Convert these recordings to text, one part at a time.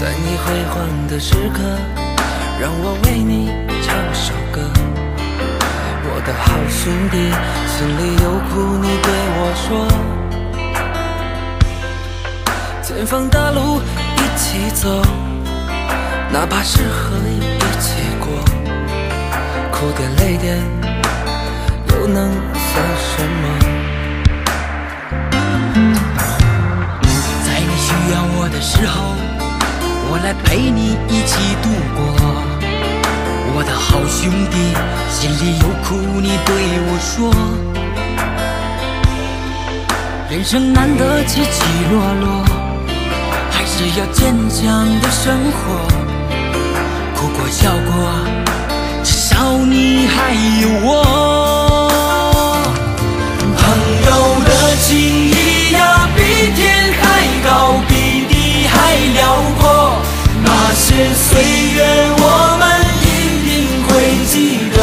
在你辉煌的时刻，让我为你唱首歌。我的好兄弟，心里有苦你对我说。前方大路一起走，哪怕是河一起过，苦点累点又能算什么？在你需要我的时候，我来陪你一起度过。我的好兄弟，心里有苦你对我说。人生难得起起落落，还是要坚强的生活。哭过笑过，至少你还有我。朋友的情谊呀，比天还高，比地还辽阔。些岁月，我们一定会记得。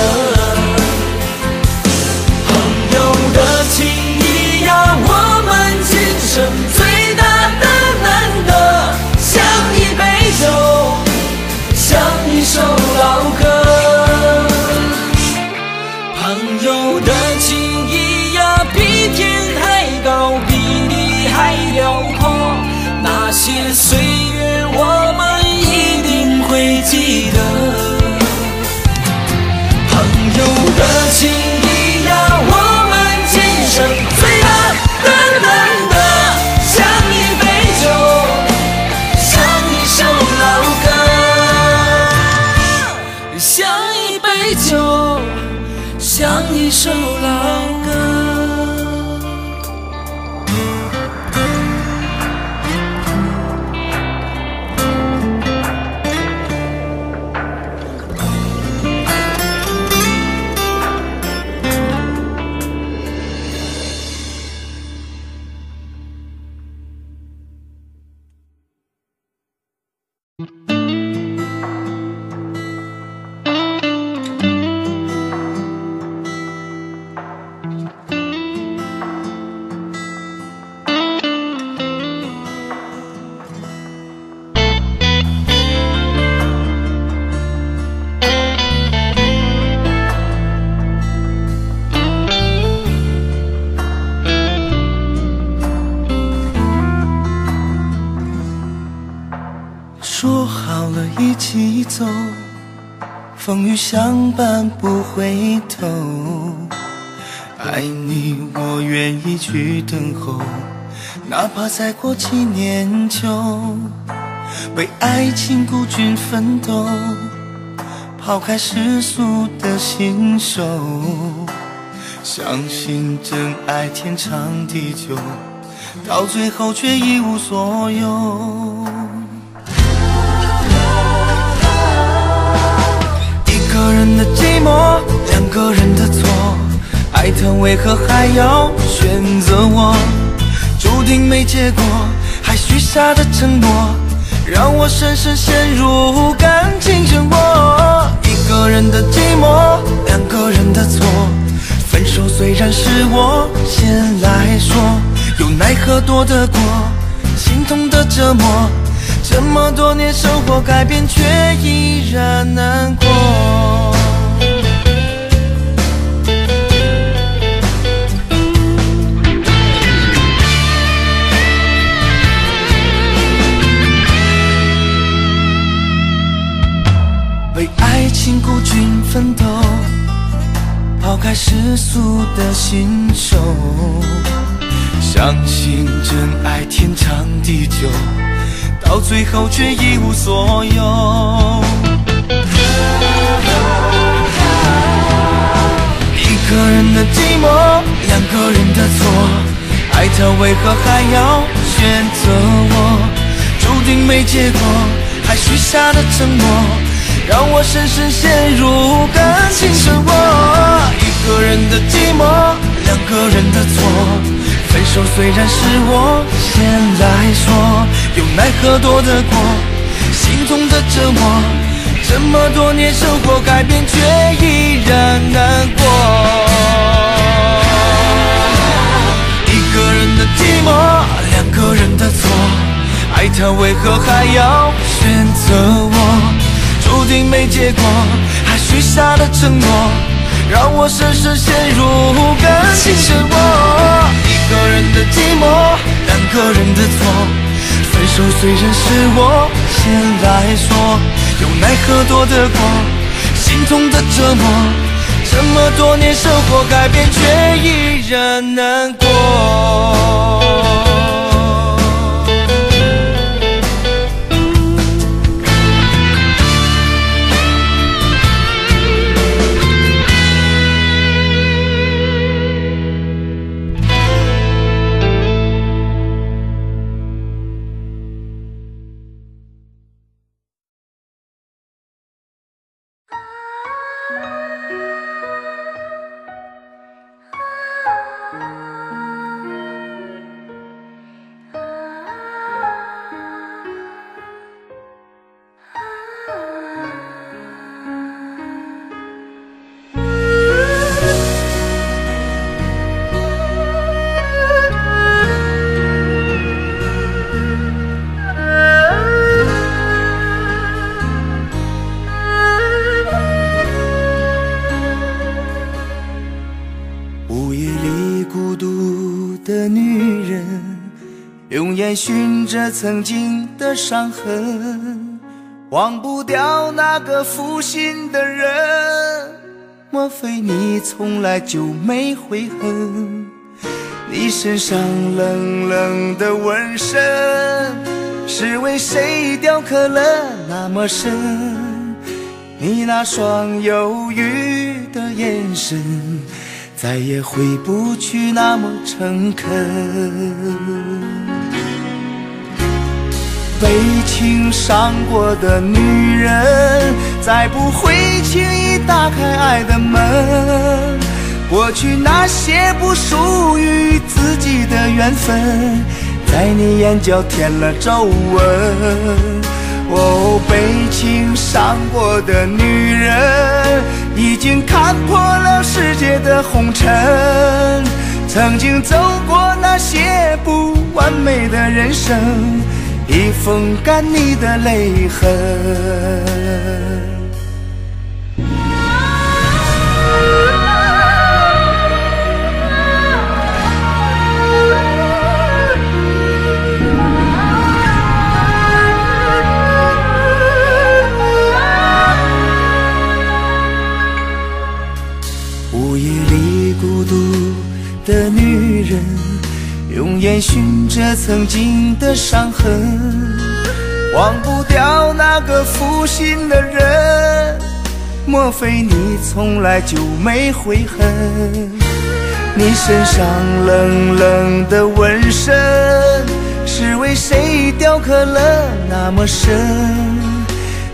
朋友的情谊呀，我们今生最大的难得，像一杯酒，像一首老歌。朋友的情谊呀，比天还高，比地还辽阔。那些说好了一起走，风雨相伴不回头。爱你，我愿意去等候，哪怕再过几年就为爱情孤军奋斗，抛开世俗的信手，相信真爱天长地久，到最后却一无所有。一个人的寂寞，两个人的错。爱他为何还要选择我？注定没结果，还许下的承诺，让我深深陷入感情漩涡。一个人的寂寞，两个人的错。分手虽然是我先来说，又奈何躲得过心痛的折磨？这么多年生活改变，却依然难过。爱情孤军奋斗，抛开世俗的信手，相信真爱天长地久，到最后却一无所有。一个人的寂寞，两个人的错，爱他为何还要选择我？注定没结果，还许下的承诺。让我深深陷入感情漩涡。一个人的寂寞，两个人的错。分手虽然是我先来说，又奈何躲得过心痛的折磨？这么多年生活改变，却依然难过。一个人的寂寞，两个人的错。爱他为何还要选择我？注定没结果，还许下了承诺，让我深深陷入感情漩涡。一个人的寂寞，两个人的错。分手虽然是我先来说，又奈何躲得过心痛的折磨？这么多年生活改变，却依然难过。曾经的伤痕，忘不掉那个负心的人。莫非你从来就没悔恨？你身上冷冷的纹身，是为谁雕刻了那么深？你那双忧郁的眼神。再也回不去那么诚恳。被情伤过的女人，再不会轻易打开爱的门。过去那些不属于自己的缘分，在你眼角添了皱纹。哦，被情伤过的女人，已经看破了世界的红尘。曾经走过那些不完美的人生，已风干你的泪痕。午夜里孤独的女人，用烟熏着曾经的伤痕，忘不掉那个负心的人。莫非你从来就没悔恨？你身上冷冷的纹身，是为谁雕刻了那么深？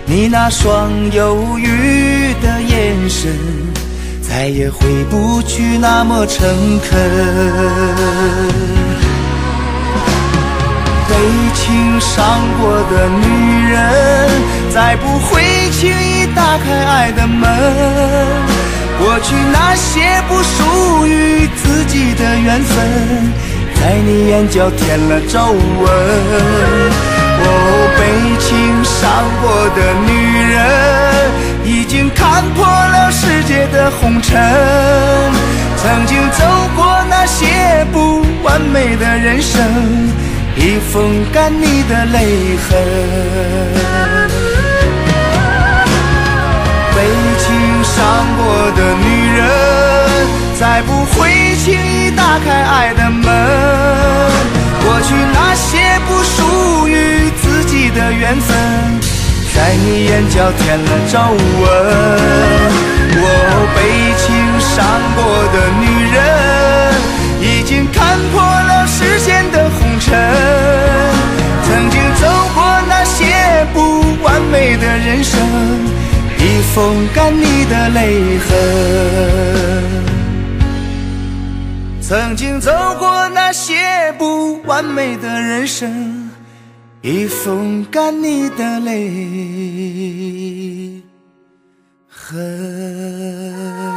你那双忧郁的眼神，再也回不去那么诚恳。情伤过的女人，再不会轻易打开爱的门。过去那些不属于自己的缘分，在你眼角添了皱纹。哦，被情伤过的女人，已经看破了世界的红尘。曾经走过那些不完美的人生，已风干你的泪痕。被情伤过的女人，再不会轻易打开爱的门。过去那些不属于自己的缘分，在你眼角添了皱纹。我被情伤过的女人，已经看破了世间的红尘。曾经走过那些不完美的人生，已风干你的泪痕。曾经走过那些不完美的人生，已风干你的泪痕。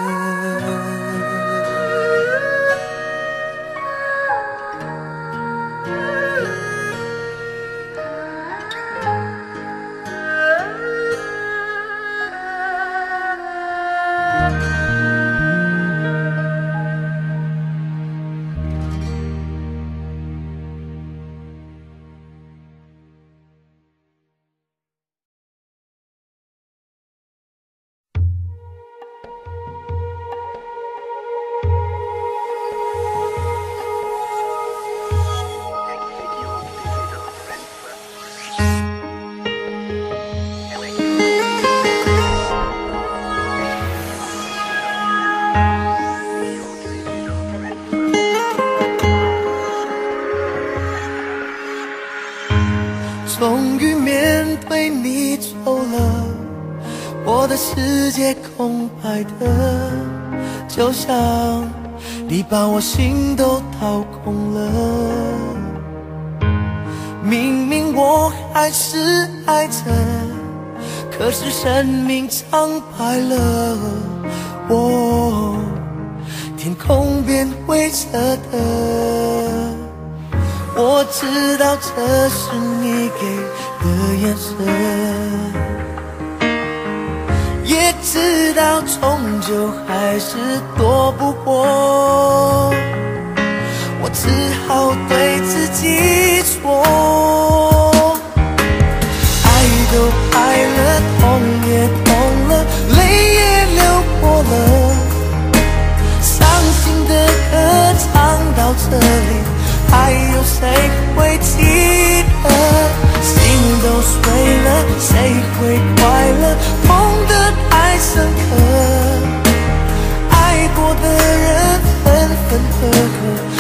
把我心都掏空了。明明我还是爱着，可是生命苍白了，我天空变灰色的。我知道这是你给的眼神，知道终究还是躲不过，我只好对自己说，爱都爱了，痛也痛了，泪也流过了，伤心的歌唱到这里。还有谁会记得？心都碎了，谁会分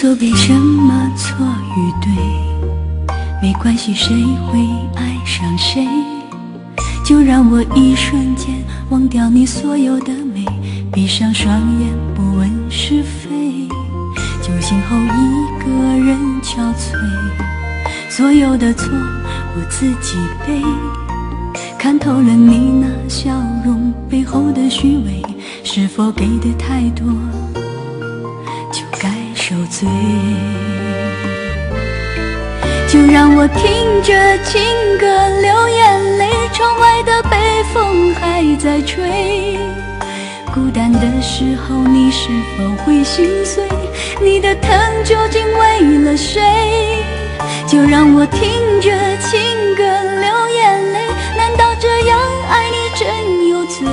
所谓什么错与对，没关系谁会爱上谁，就让我一瞬间忘掉你所有的美，闭上双眼不问是非，酒醒后一个人憔悴，所有的错我自己背，看透了你那笑容背后的虚伪，是否给的太多？醉，就让我听着情歌流眼泪，窗外的北风还在吹。孤单的时候，你是否会心碎？你的疼究竟为了谁？就让我听着情歌流眼泪，难道这样爱你真有罪？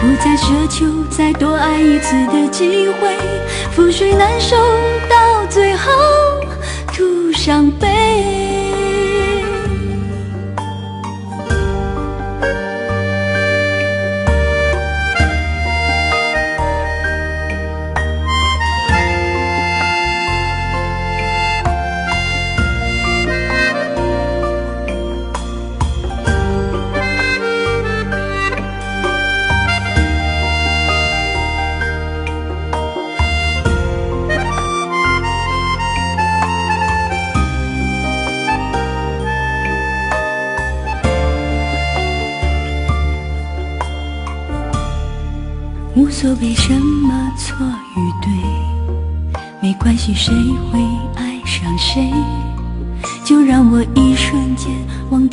不再奢求再多爱一次的机会，覆水难收，到最后徒伤悲。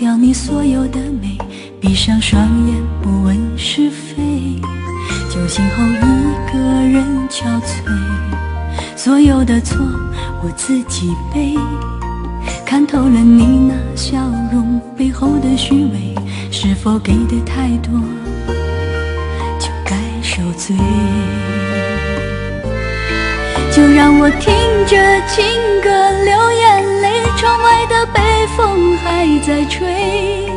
掉你所有的美，闭上双眼。不问是非，酒醒后一个人憔悴，所有的错我自己背，看透了你那笑容背后的虚伪，是否给的太多？就该受罪，就让我听着情歌流眼泪，窗外的北风还在吹。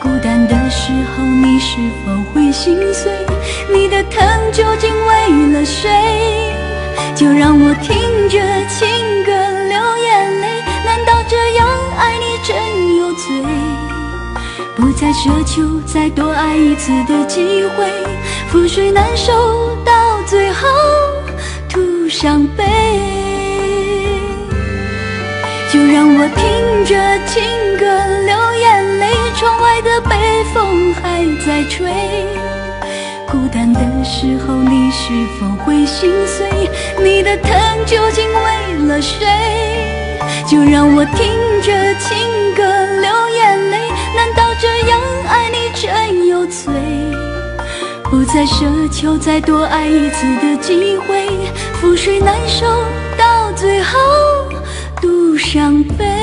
孤单的时候，你是否会心碎？你的疼究竟为了谁？就让我听着情歌流眼泪，难道这样爱你真有罪？不再奢求再多爱一次的机会。覆水难收，到最后徒伤悲。就让我听着情歌流眼泪，窗外的北风还在吹。孤单的时候，你是否会心碎？你的疼究竟为了谁？就让我听着情歌流眼泪，难道这样爱你真有罪？不再奢求再多爱一次的机会，覆水难收，到最后独伤悲。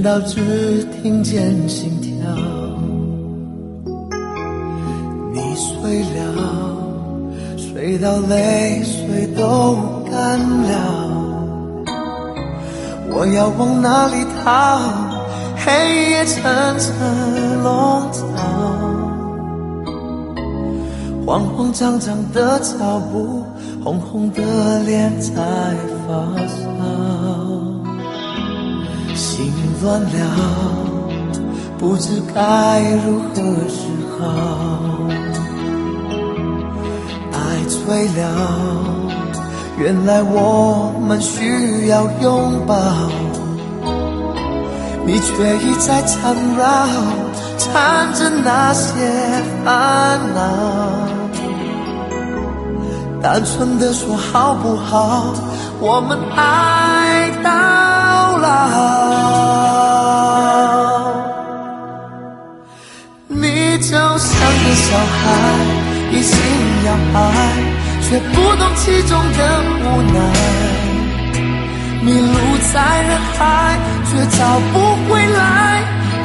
全到只听见心跳。你睡了，睡到泪水都干了，我要往哪里逃？黑夜层层笼罩，慌慌张张的脚步，红红的脸在发烧。乱了，不知该如何是好。爱醉了，原来我们需要拥抱，你却一再缠绕，缠着那些烦恼。单纯的说好不好？我们爱到。你就像个小孩，一心要爱，却不懂其中的无奈。迷路在人海，却找不回来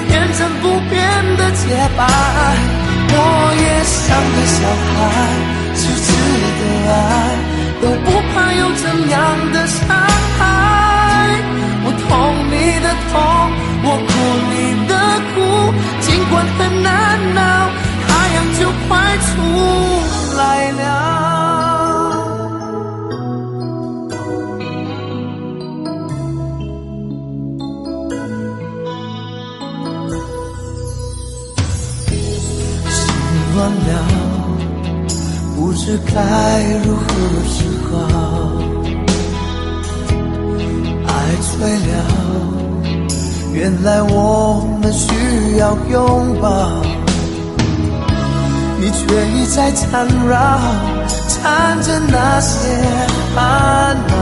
天真不变的洁白。我也像个小孩，痴痴的爱，都不怕有怎样的伤害。你的痛，我哭你的苦，尽管很难熬，太阳就快出来了。心乱了，不知该如何是好。爱醉了，原来我们需要拥抱，你却一再缠绕，缠着那些烦恼。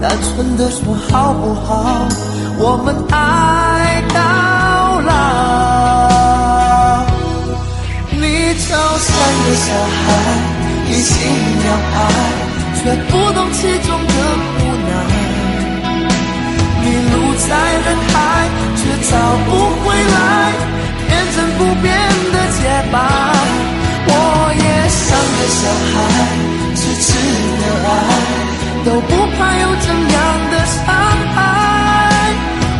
单纯的说好不好？我们爱到老。你就像个小孩，一心要爱，却不懂其中的苦。在人海，却找不回来天真不变的洁白。我也像个小孩，痴痴的爱。都不怕有怎样的伤害，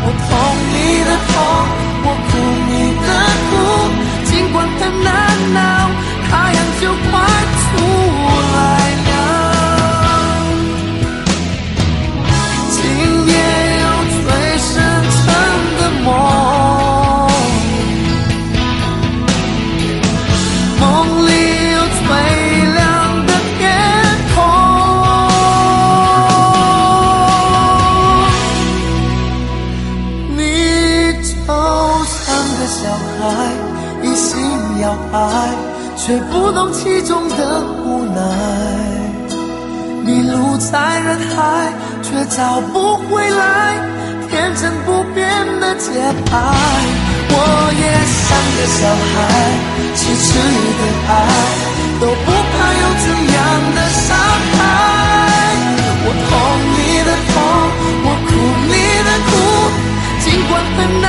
我痛你的痛，我哭你的哭，尽管很难熬，太阳就快出却不懂其中的无奈。迷路在人海，却找不回来天真不变的节拍。我也像个小孩，痴痴的爱，都不怕有怎样的伤害。我痛你的痛，我哭你的哭，尽管很难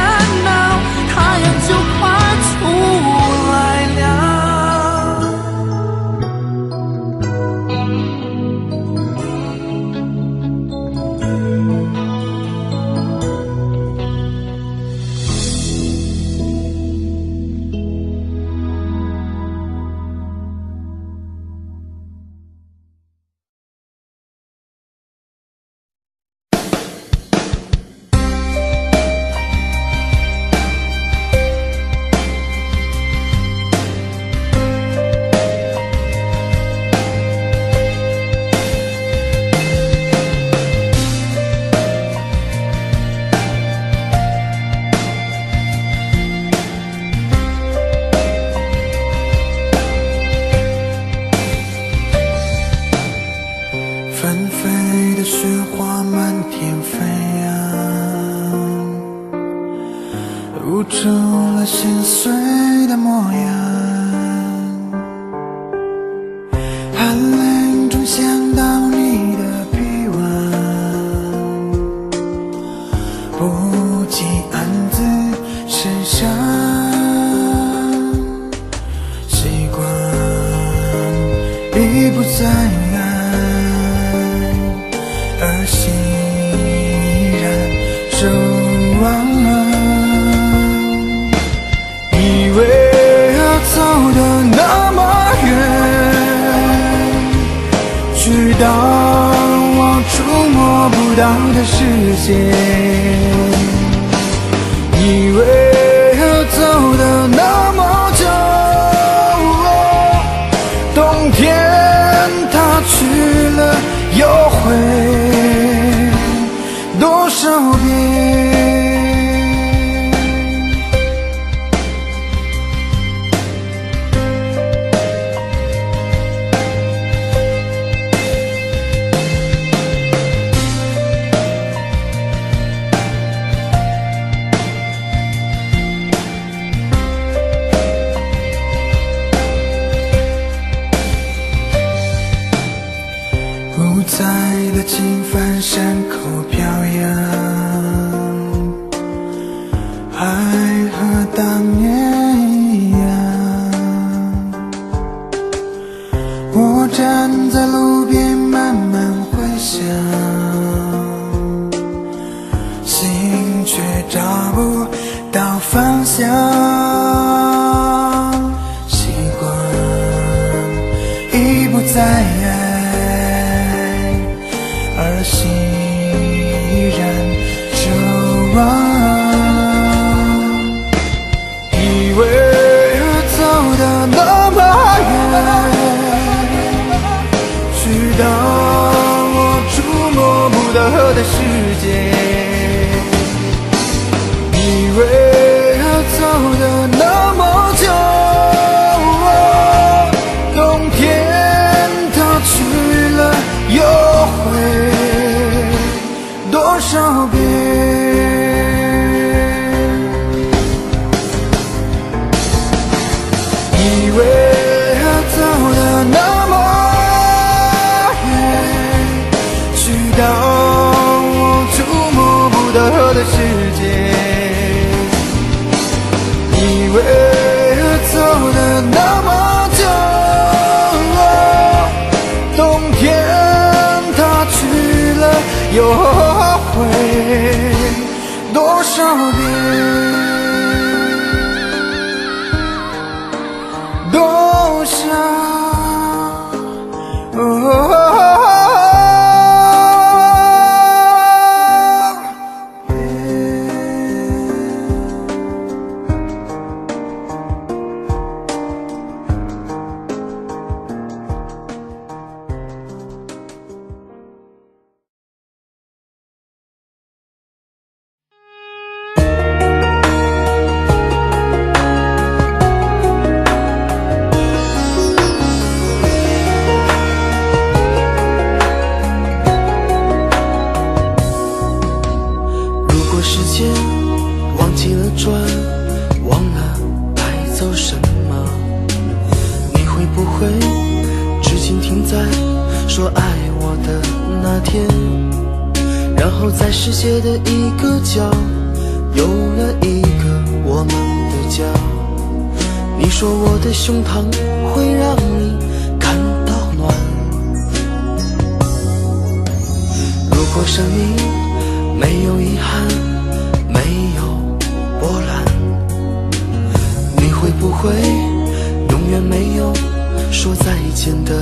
再见的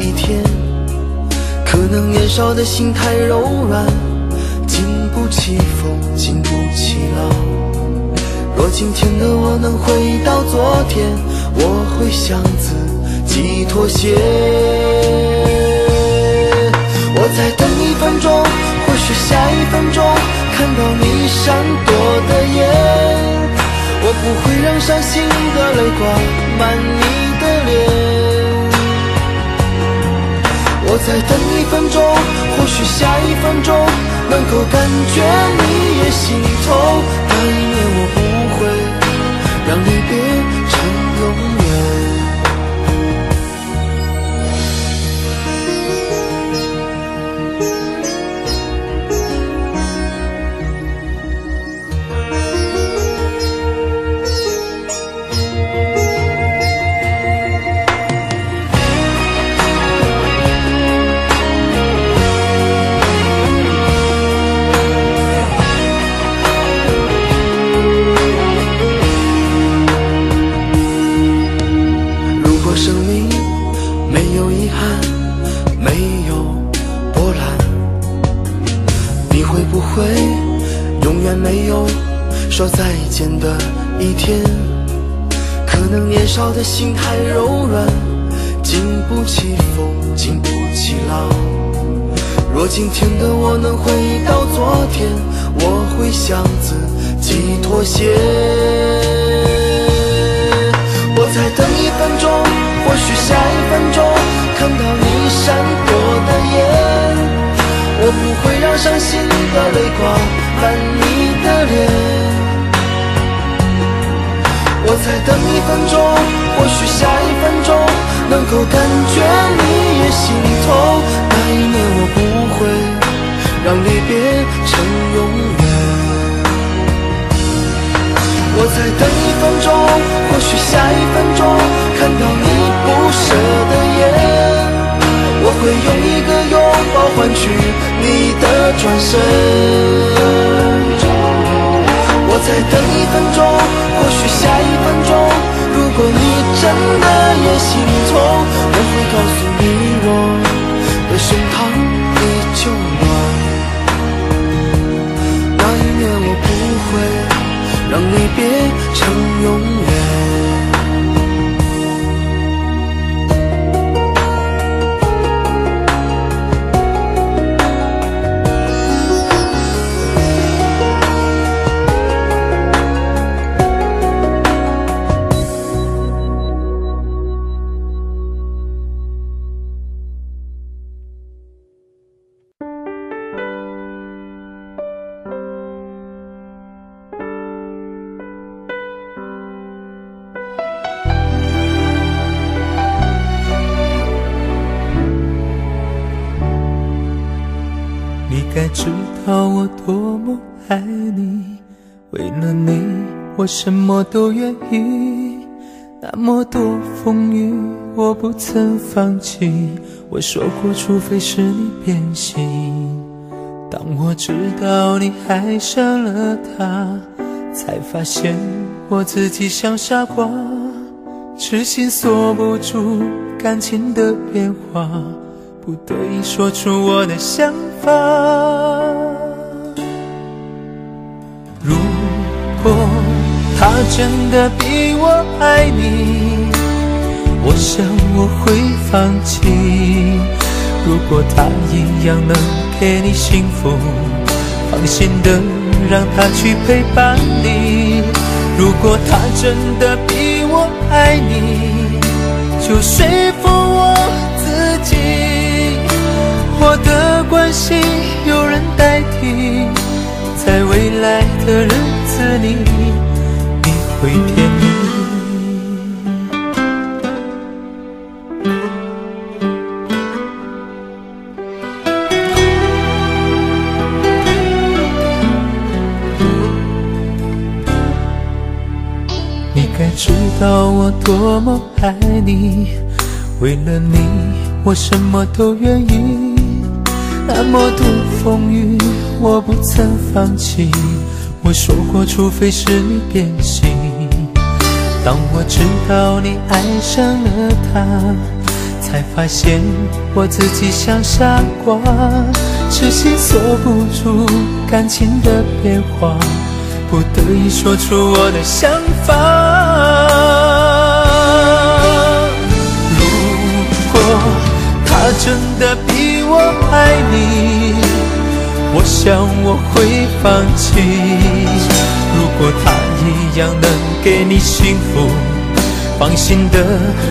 一天，可能年少的心太柔软，经不起风，经不起浪。若今天的我能回到昨天，我会向自己妥协。我在等一分钟，或许下一分钟，看到你闪躲的眼，我不会让伤心的泪挂满你的脸。我再等一分钟或许下一分钟能够感觉你也心痛那一年我不会让离别说再见的一天。可能年少的心太柔软，经不起风，经不起浪。若今天的我能回到昨天，我会向自己妥协。我再等一分钟，或许下一分钟看到你闪躲的眼，我不会让伤心的泪光满你的脸。我再等一分钟，或许下一分钟能够感觉你也心痛。那一年我不会让离别成永远。我再等一分钟，或许下一分钟看到你不舍的眼，我会用一个拥抱换取你的转身。真的也心痛，我会告诉你，我的胸膛依旧暖。那一年我不会让离别成永我什么都愿意。那么多风雨我不曾放弃，我说过除非是你变心。当我知道你爱上了他，才发现我自己像傻瓜，痴心锁不住感情的变化。不得已说出我的想法。真的比我爱你，我想我会放弃。如果他一样能给你幸福，放心的让他去陪伴你。如果他真的比我爱你，就说服我自己。我的关心有人代替，在未来的日子里，会甜蜜。你该知道我多么爱你，为了你我什么都愿意。那么多风雨，我不曾放弃。我说过，除非是你变心。当我知道你爱上了他，才发现我自己像傻瓜，痴心锁不住感情的变化，不得已说出我的想法。如果他真的比我爱你，我想我会放弃。如果他一样能给你幸福，放心的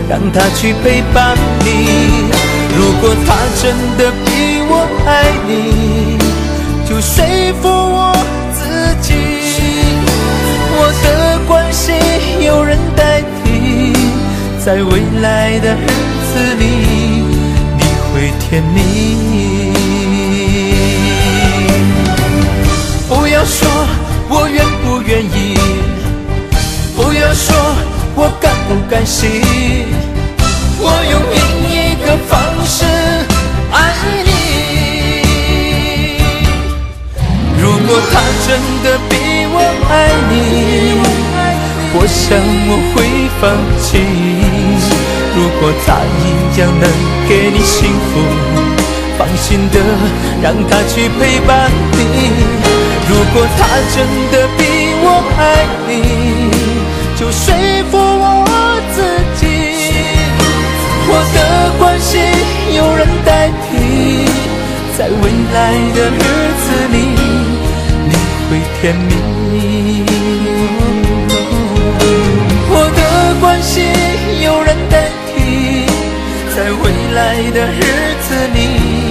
让他去陪伴你。如果他真的比我爱你，就说服我自己，我的关心有人代替，在未来的日子里，你会甜蜜。不要说我愿，我说我甘不甘心？我用另一个方式爱你。如果他真的比我爱你，我想我会放弃。如果他一样能给你幸福，放心的让他去陪伴你。如果他真的比我爱你。就说服我自己我的关心有人代替在未来的日子里你会甜蜜我的关心有人代替在未来的日子里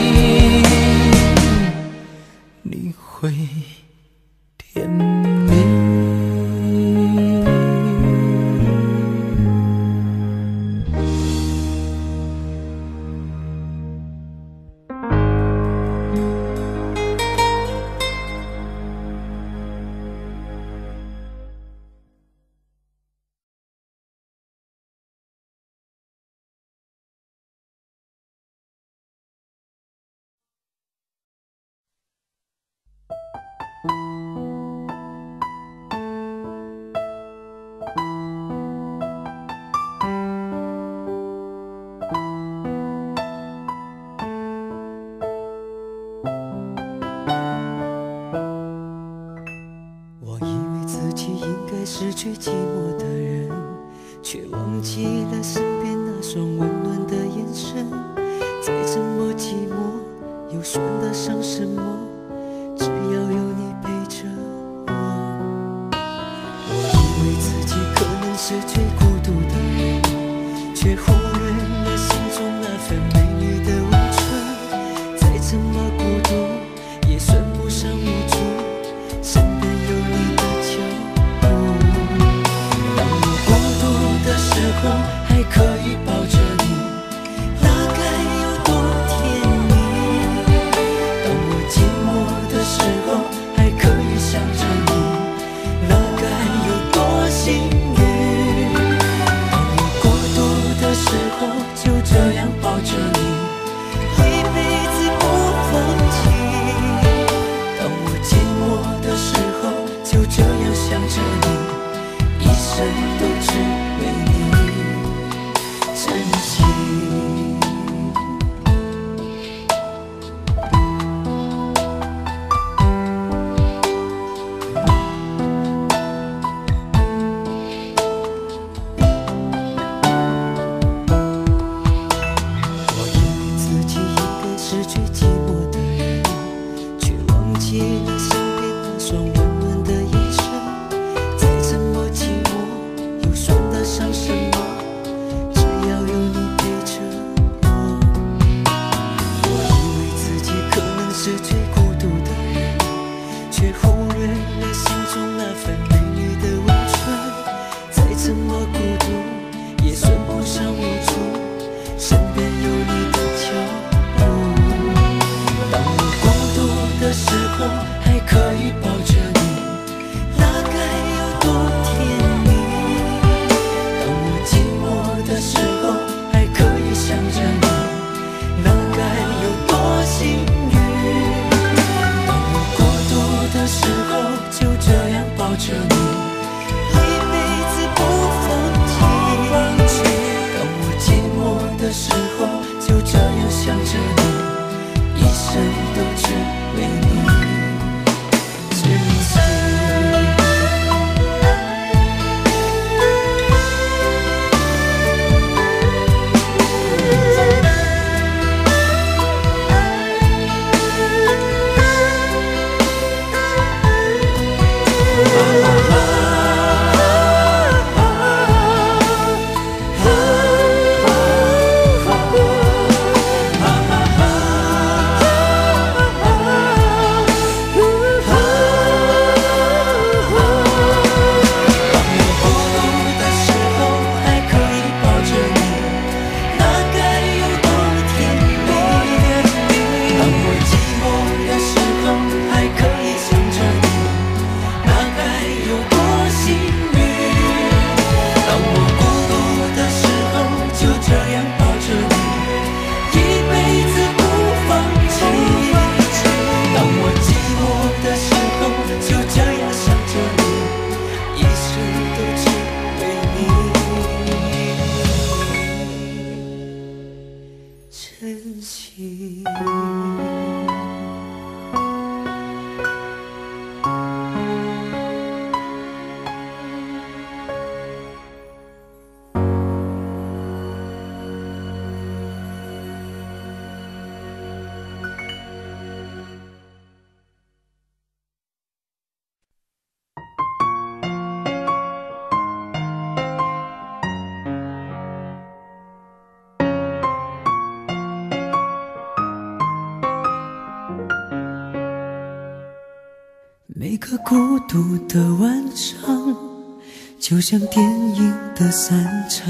就像电影的散场，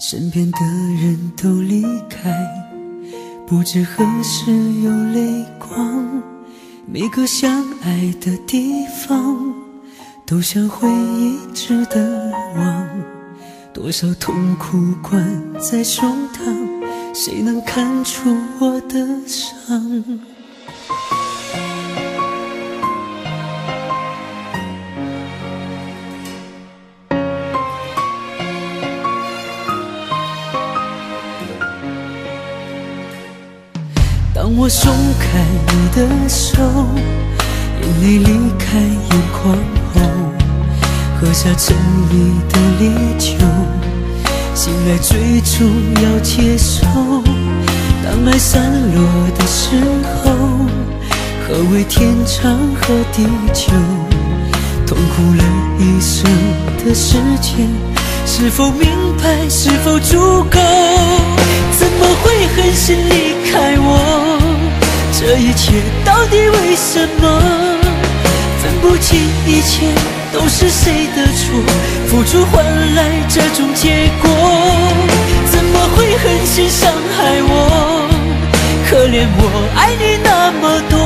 身边的人都离开，不知何时有泪光。每个相爱的地方，都像回忆值得忘。多少痛苦关在胸膛，谁能看出我的伤？我松开你的手，眼泪离开眼眶后，喝下沉溺的烈酒，醒来最终要接受。当爱散落的时候，何为天长和地久？痛苦了一生的时间，是否明白？是否足够？怎么会狠心离开我？这一切到底为什么？分不清一切都是谁的错，付出换来这种结果，怎么会狠心伤害我？可怜我爱你那么多，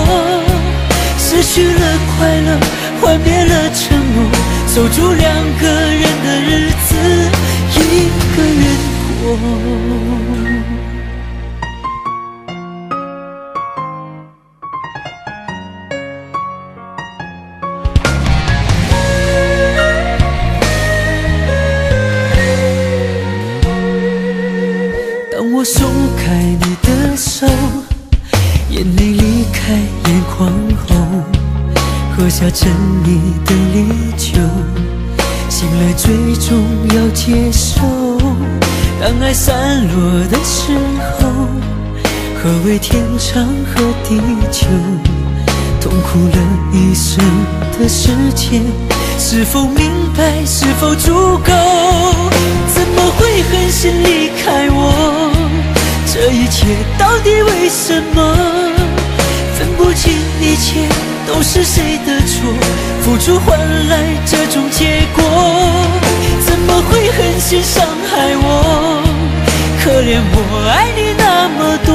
失去了快乐，幻灭了承诺，守住两个人的日子，一个人过。当我松开你的手，眼泪离开眼眶后，喝下沉在散落的时候，何为天长和地久？痛苦了一生的时间，是否明白？是否足够？怎么会狠心离开我？这一切到底为什么？分不清一切都是谁的错，付出换来这种结果，怎么会狠心伤害我？可怜我爱你那么多，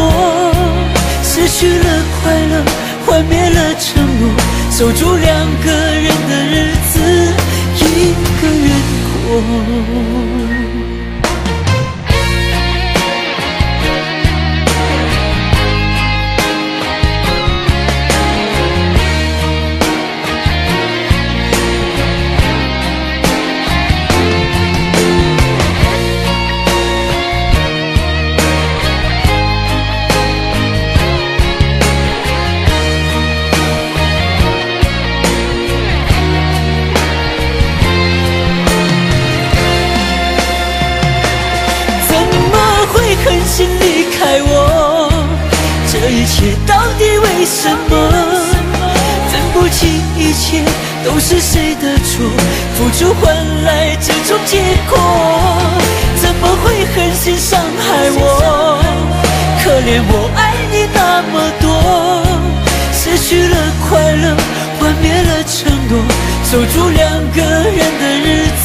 失去了快乐，幻灭了承诺，守住两个人的日子，一个人过。爱我？这一切到底为什么？分不清一切都是谁的错，付出换来这种结果，怎么会狠心伤害我？可怜我爱你那么多，失去了快乐，幻灭了承诺，守住两个人的日子，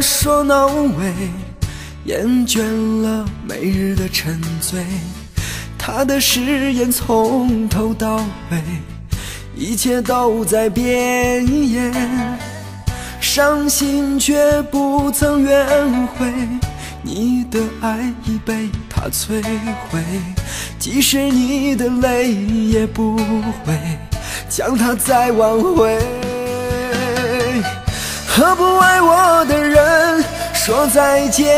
说 no way，厌倦了每日的沉醉，他的誓言从头到尾，一切都在变演，伤心却不曾怨悔，你的爱已被他摧毁，即使你的泪也不会将他再挽回。和不爱我的人说再见，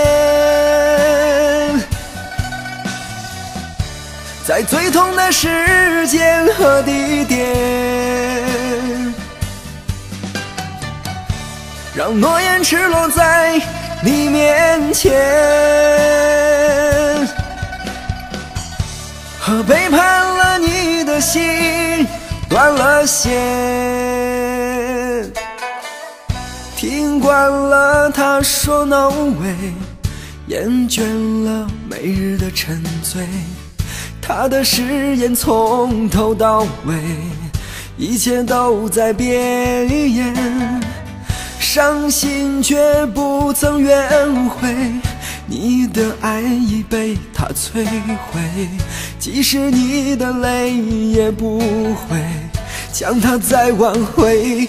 在最痛的时间和地点，让诺言赤裸在你面前，和背叛了你的心断了线。听惯了他说 no way，厌倦了每日的沉醉，他的誓言从头到尾，一切都在变，伤心却不曾怨悔，你的爱已被他摧毁，即使你的泪也不会将他再挽回。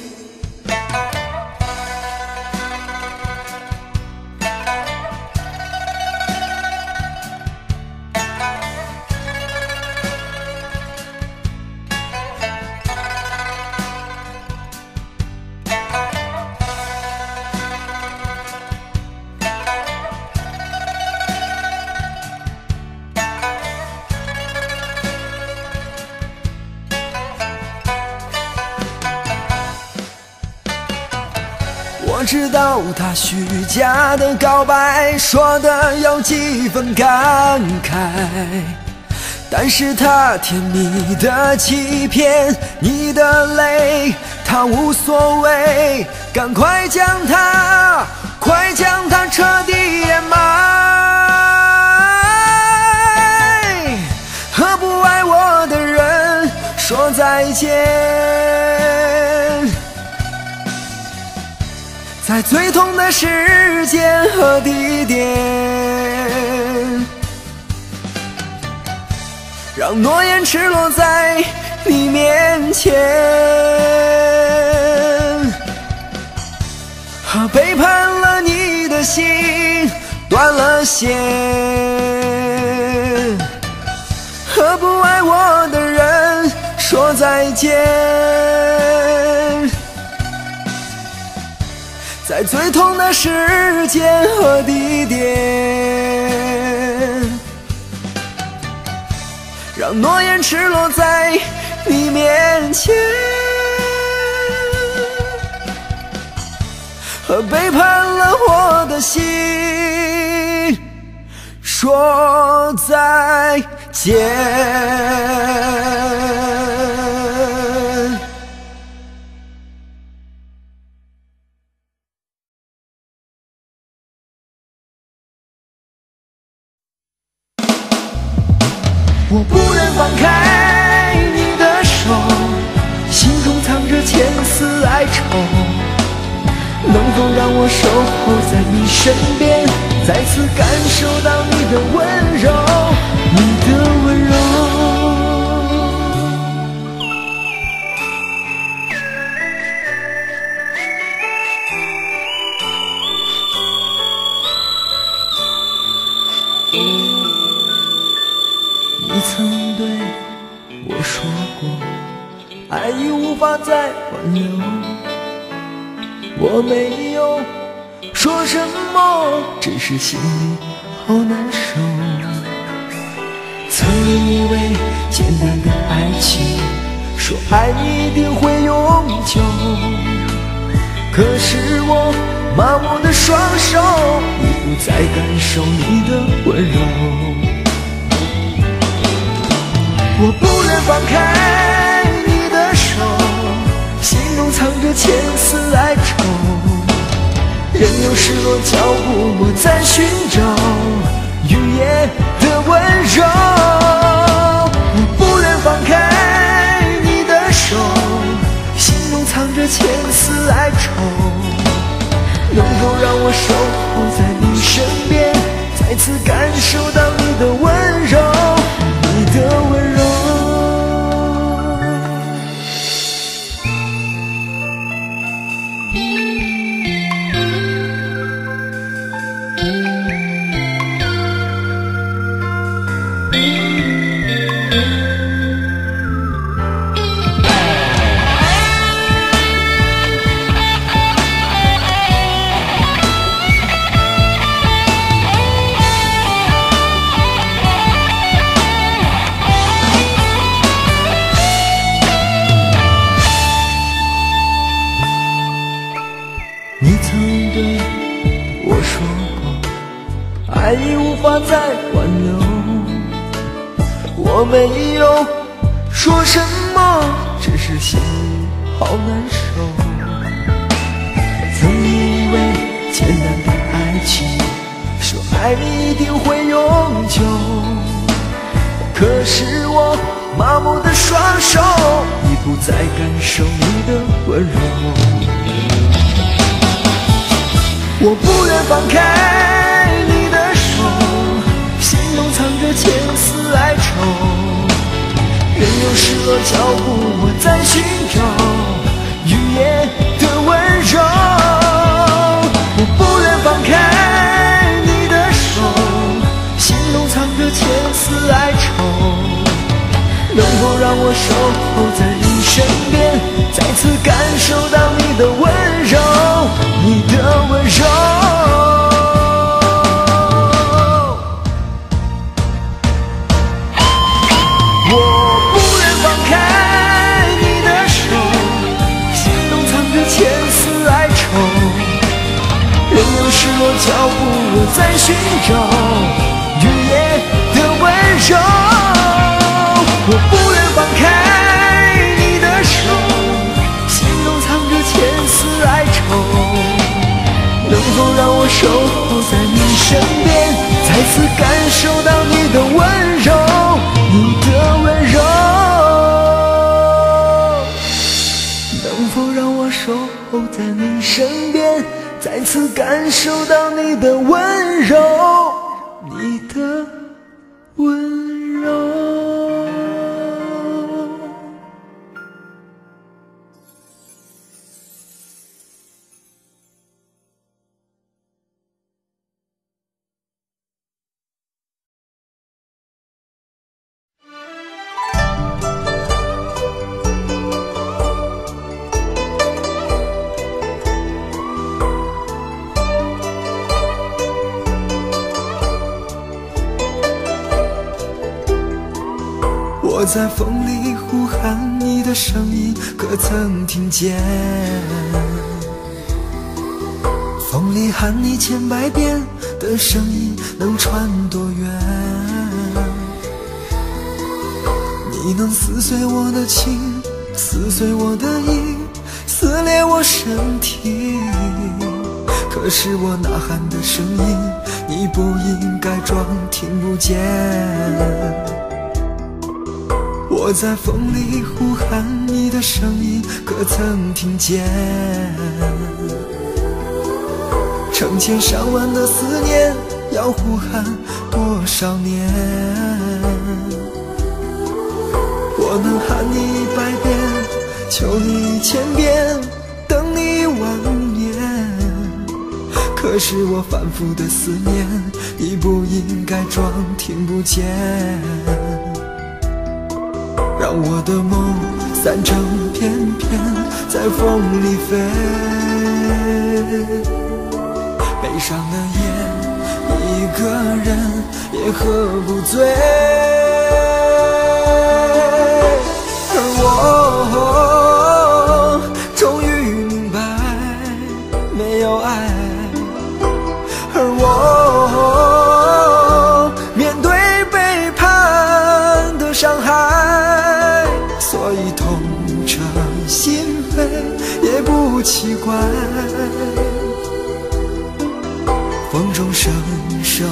他虚假的告白，说的有几分感慨，但是他甜蜜的欺骗你的泪，他无所谓，赶快将它，快将它彻底掩埋。和不爱我的人说再见。最痛的时间和地点，让诺言赤裸在你面前，和背叛了你的心断了线，和不爱我的人说再见。在最痛的时间和地点，让诺言赤裸在你面前，和背叛了我的心说再见。我不愿放开你的手，心中藏着千丝哀愁。能否让我守候在你身边，再次感受到你的温柔，挽留。我没有说什么，只是心里好难受。曾以为简单的爱情，说爱一定会永久，可是我麻木的双手已不再感受你的温柔。我不能放开，中藏着千丝哀愁，任由失落脚步，我在寻找雨夜的温柔。我不愿放开你的手，心中藏着千丝哀愁，能否让我守候在你身边，再次感受到次感受到你的温在风里呼喊你的声音，可曾听见？风里喊你千百遍的声音，能传多远？你能撕碎我的情，撕碎我的意，撕裂我身体。可是我呐喊的声音，你不应该装听不见。我在风里呼喊你的声音，可曾听见？成千上万的思念，要呼喊多少年？我能喊你一百遍，求你一千遍，等你一万年。可是我反复的思念，你不应该装听不见。我的梦散成片片，在风里飞。悲伤的夜，一个人也喝不醉。而我关。风中声声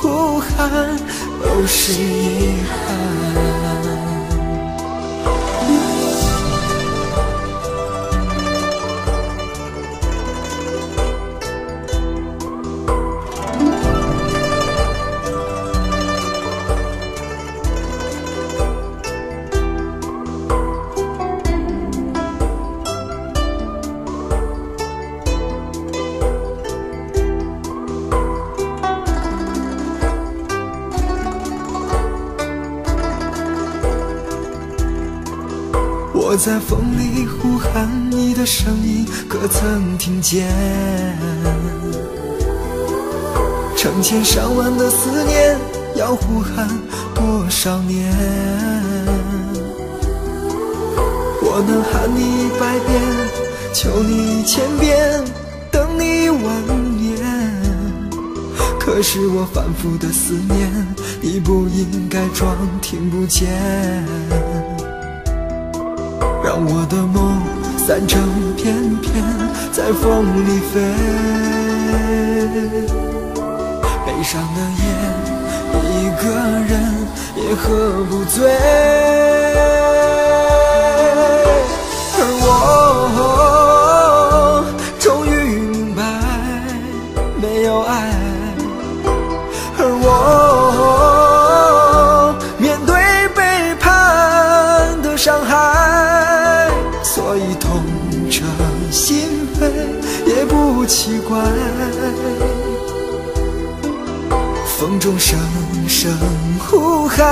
呼喊，都是遗憾。在风里呼喊你的声音可曾听见成千上万的思念要呼喊多少年？我能喊你一百遍求你一千遍等你一万年。可是我反复的思念你不应该装听不见。我的梦散成片片，在风里飞。悲伤的夜，一个人也喝不醉，而我。中声声呼喊，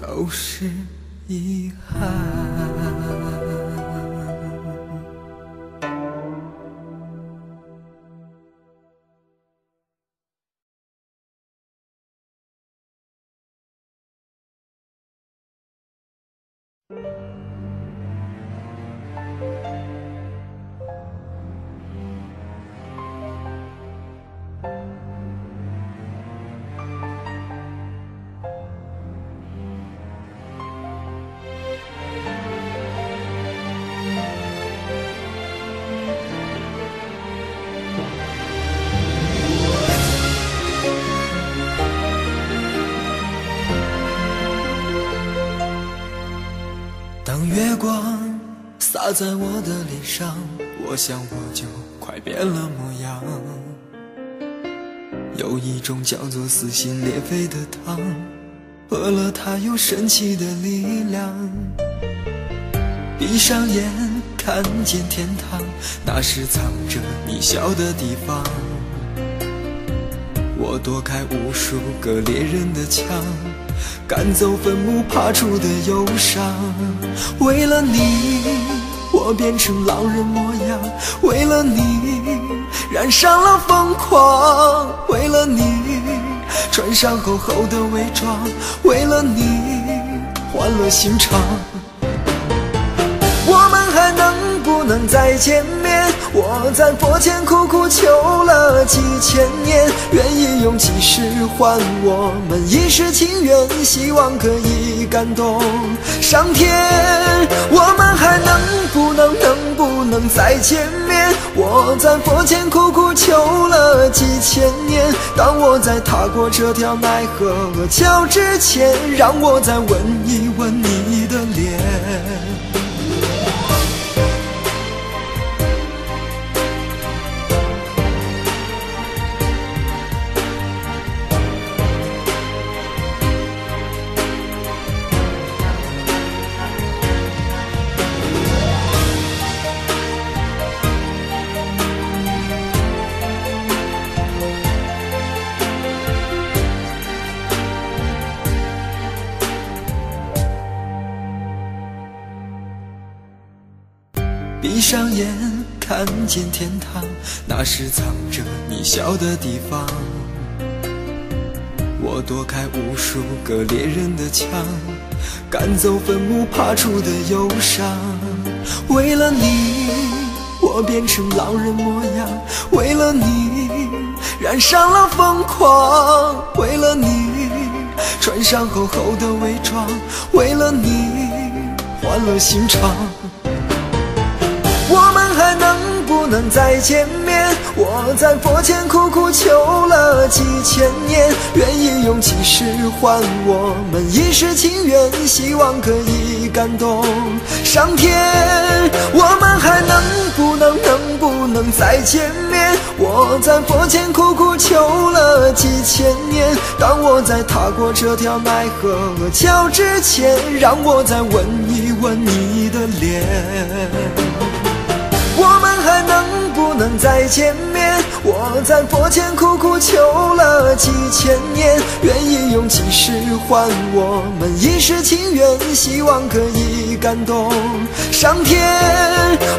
都是遗憾。洒在我的脸上，我想我就快变了模样。有一种叫做撕心裂肺的汤，喝了它有神奇的力量。闭上眼看见天堂，那是藏着你笑的地方。我躲开无数个猎人的枪。赶走坟墓爬出的忧伤，为了你，我变成狼人模样；为了你，染上了疯狂；为了你，穿上厚厚的伪装；为了你，换了心肠。我们还能不能再见面？我在佛前苦苦求了几千年，愿意用几世换我们一世情缘，希望可以感动上天。我们还能不能能不能再见面？我在佛前苦苦求了几千年，当我在踏过这条奈何桥之前，让我再问一问你闭上眼，看见天堂，那是藏着你笑的地方。我躲开无数个猎人的枪，赶走坟墓爬出的忧伤。为了你，我变成狼人模样；为了你，染上了疯狂；为了你，穿上厚厚的伪装；为了你，换了心肠。还能不能再见面？我在佛前苦苦求了几千年，愿意用几世换我们一世情缘，希望可以感动上天。我们还能不能能不能再见面？我在佛前苦苦求了几千年，当我在踏过这条奈何桥之前，让我再吻一吻你的脸。我们还能不能再见面。我在佛前苦苦求了几千年，愿意用几世换我们一世情缘，希望可以感动上天。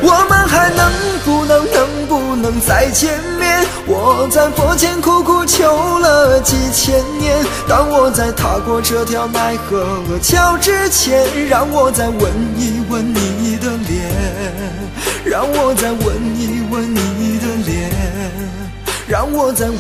我们还能不能能不能再见面？我在佛前苦苦求了几千年，当我在踏过这条奈何桥之前，让我再吻一吻你的，让我再吻一吻你的脸，让我再吻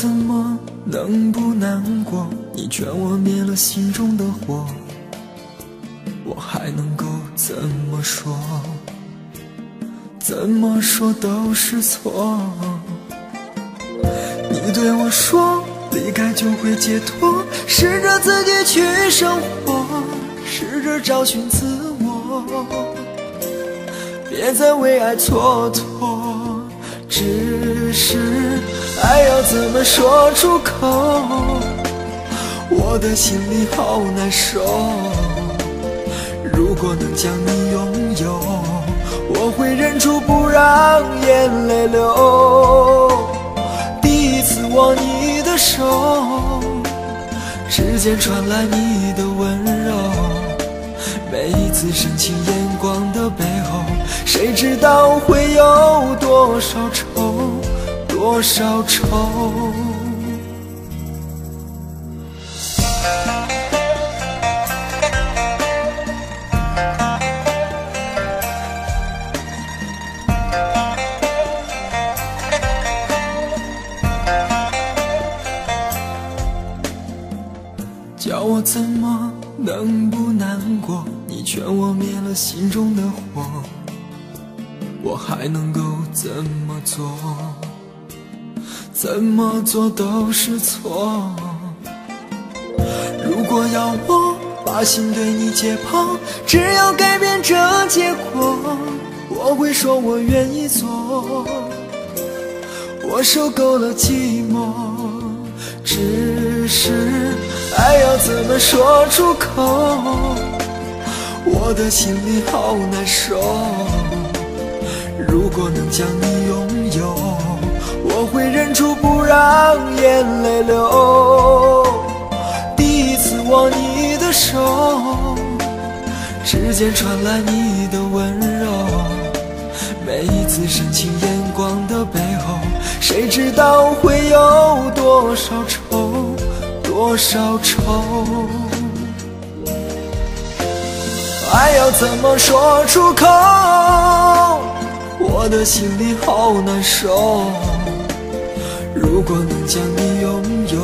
怎么能不难过？你劝我灭了心中的火，我还能够怎么说？怎么说都是错。你对我说，离开就会解脱，试着自己去生活，试着找寻自我，别再为爱蹉跎。只是爱要怎么说出口？我的心里好难受。如果能将你拥有，我会忍住不让眼泪流。第一次握你的手，指尖传来你的温柔。每一次深情眼光的背后，谁知道会有多少愁，多少愁。叫我怎么能不难过？你劝我灭了心中的火，我还能够怎么做？怎么做都是错。如果要我把心对你解剖，只要改变这结果，我会说我愿意做。我受够了寂寞，只是爱要怎么说出口？我的心里好难受。如果能将你拥有，我会忍住不让眼泪流。第一次握你的手，指尖传来你的温柔。每一次深情眼光的背后，谁知道会有多少愁，多少愁。爱要怎么说出口？我的心里好难受。如果能将你拥有，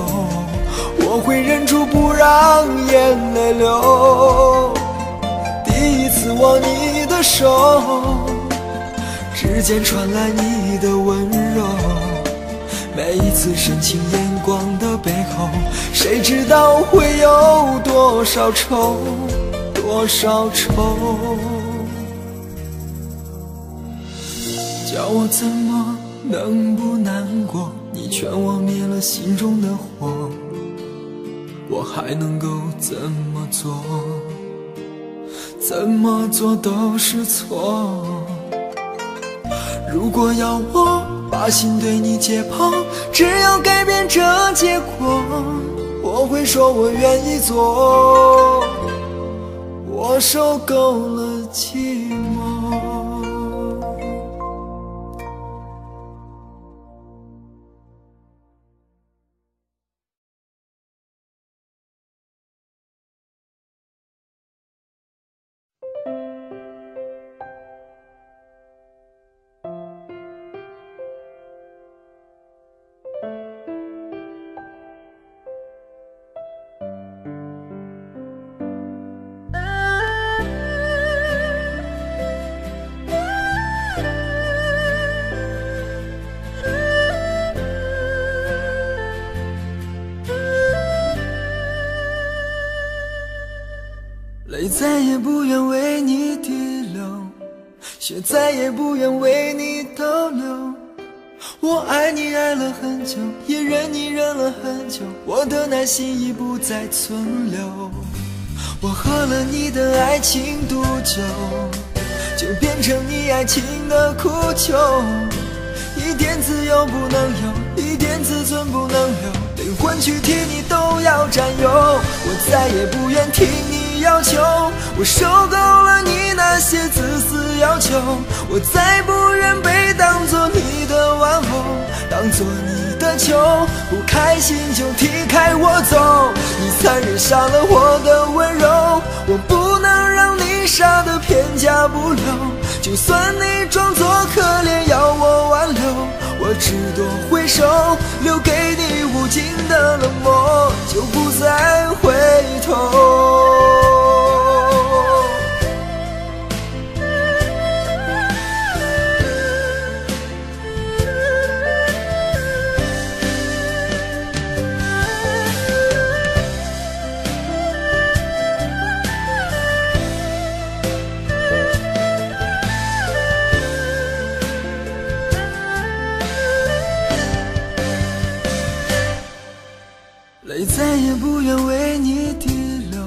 我会忍住不让眼泪流。第一次握你的手，指尖传来你的温柔。每一次深情眼光的背后，谁知道会有多少愁？多少愁？叫我怎么能不难过？你劝我灭了心中的火，我还能够怎么做？怎么做都是错。如果要我把心对你解剖，只要改变这结果，我会说我愿意做。我受够了寂寞。再也不愿为你滴流，血再也不愿为你倒流。我爱你爱了很久，也忍你忍了很久，我的耐心已不再存留。我喝了你的爱情毒酒，就变成你爱情的苦酒。一点自由不能有，一点自尊不能留，灵魂躯体你都要占有。我再也不愿听你要求，我受够了你那些自私要求。我再不愿被当做你的玩偶，当做你的球，不开心就踢开我走。你残忍伤了我的温柔，我不能让你杀得片甲不留。就算你装作可怜要我挽留，我只多回首，留给你无尽的冷漠，就不再回头。也不愿为你滴流，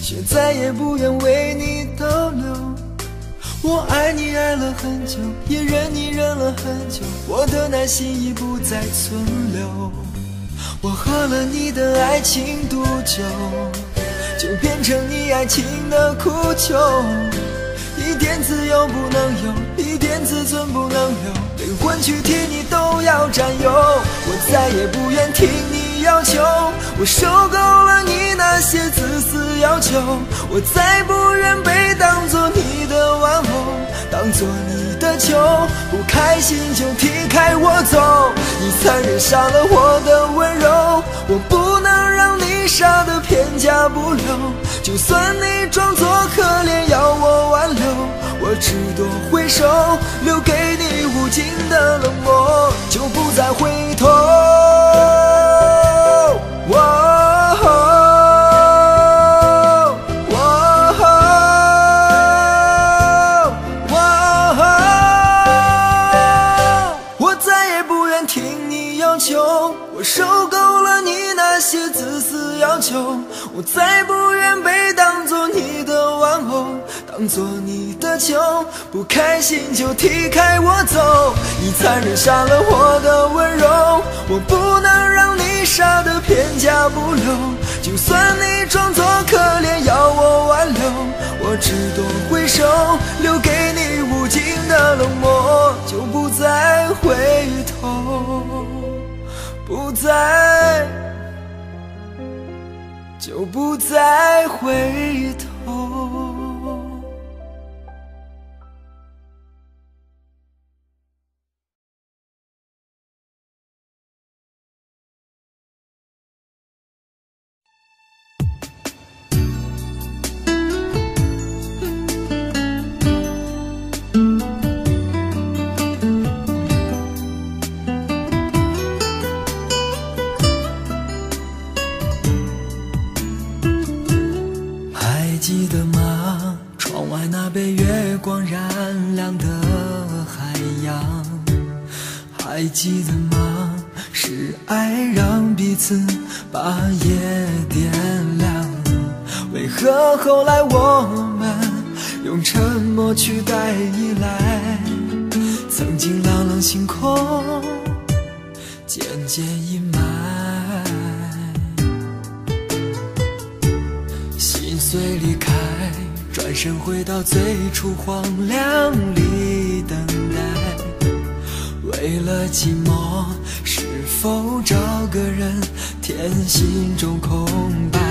血再也不愿为你逗留。我爱你爱了很久，也忍你忍了很久，我的耐心已不再存留。我喝了你的爱情毒酒，就变成你爱情的苦求。一点自由不能有，一点自尊不能留，灵魂躯体你都要占有。我再也不愿听你要求，我受够了你那些自私要求。我再不愿被当做你的玩偶，当做你的球，不开心就踢开我走。你残忍伤了我的温柔，我不能让你杀得片甲不留。就算你装作可怜要我挽留，我只多回首，留给你无尽的冷漠，就不再回头。求，我再不愿被当做你的玩偶，当做你的球，不开心就踢开我走。你残忍杀了我的温柔，我不能让你杀得片甲不留。就算你装作可怜要我挽留，我只懂挥手，留给你无尽的冷漠，就不再回头，不再，就不再回头。沉默取代依赖？曾经朗朗星空渐渐阴霾。心碎离开，转身回到最初荒凉里等待。为了寂寞，是否找个人填心中空白？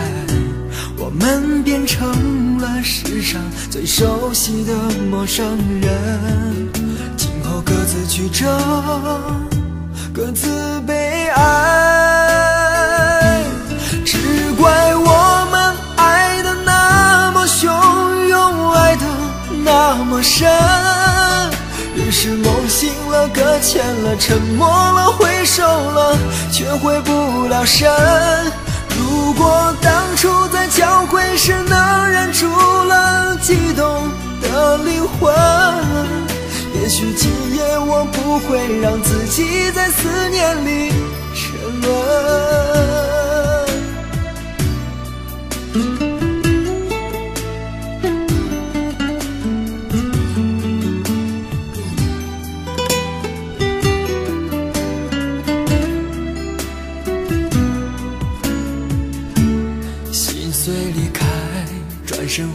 我们变成了世上最熟悉的陌生人，今后各自曲折，各自悲哀。只怪我们爱的那么汹涌，爱的那么深。于是梦醒了，搁浅了，沉默了，回首了，却回不了神。如果当初在交会时能忍住了激动的灵魂也许今夜我不会让自己在思念里沉沦。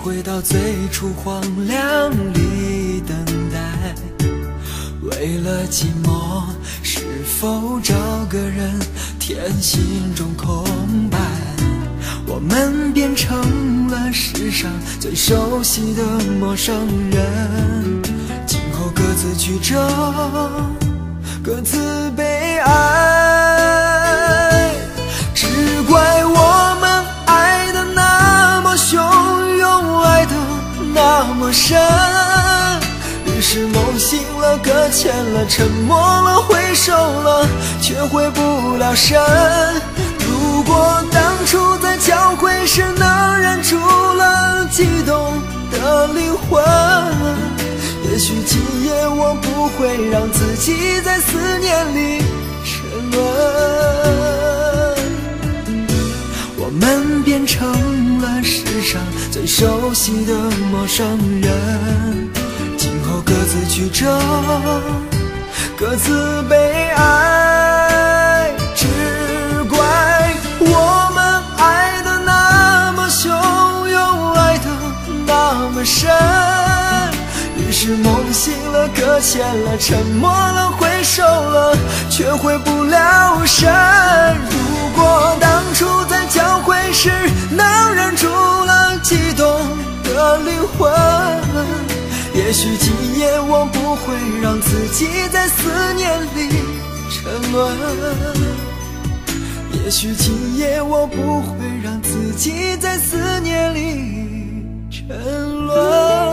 回到最初荒凉里等待。为了寂寞，是否找个人填心中空白？我们变成了世上最熟悉的陌生人，今后各自曲折，各自悲哀。只怪我那么深。于是梦醒了，搁浅了，沉默了，回首了，却回不了神。如果当初在交会时能忍住了激动的灵魂，也许今夜我不会让自己在思念里沉沦。我们变成了世上最熟悉的陌生人，今后各自曲折，各自悲哀。梦醒了，搁浅了，沉默了，回首了，却回不了神。如果当初在交会时能忍住了激动的灵魂，也许今夜我不会让自己在思念里沉沦。也许今夜我不会让自己在思念里沉沦。